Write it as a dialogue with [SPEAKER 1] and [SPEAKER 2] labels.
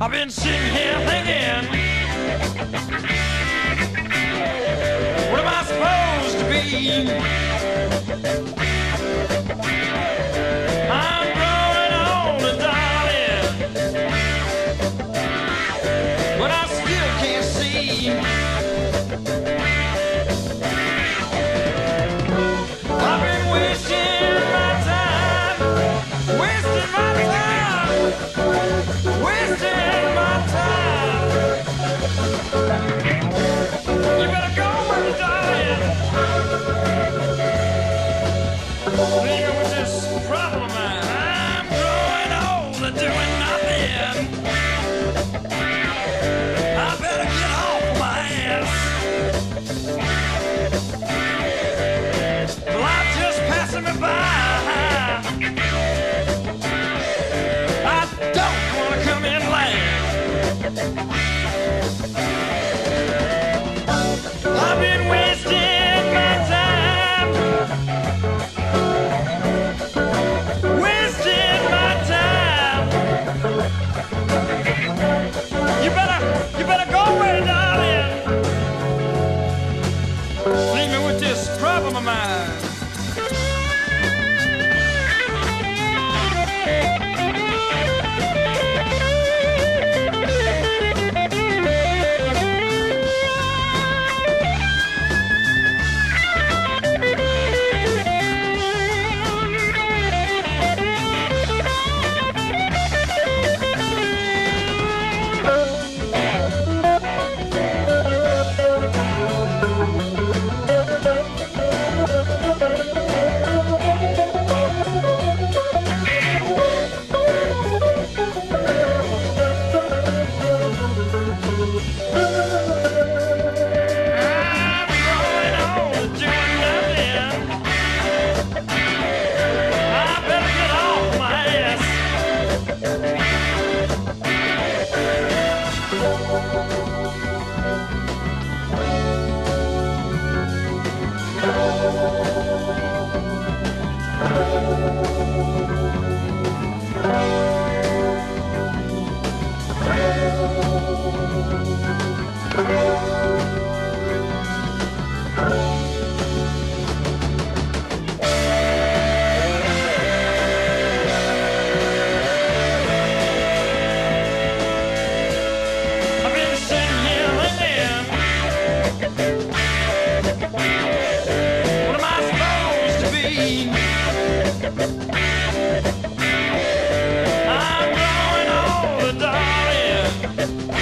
[SPEAKER 1] I've been sitting here thinking, what am I supposed to be? I'm growing old doing nothing. I better get off my ass. Just passing me by. I don't wanna come in last. You better, you better go away, darling. Leave me with this problem of mine. What am I supposed to be? I'm growing old, darling,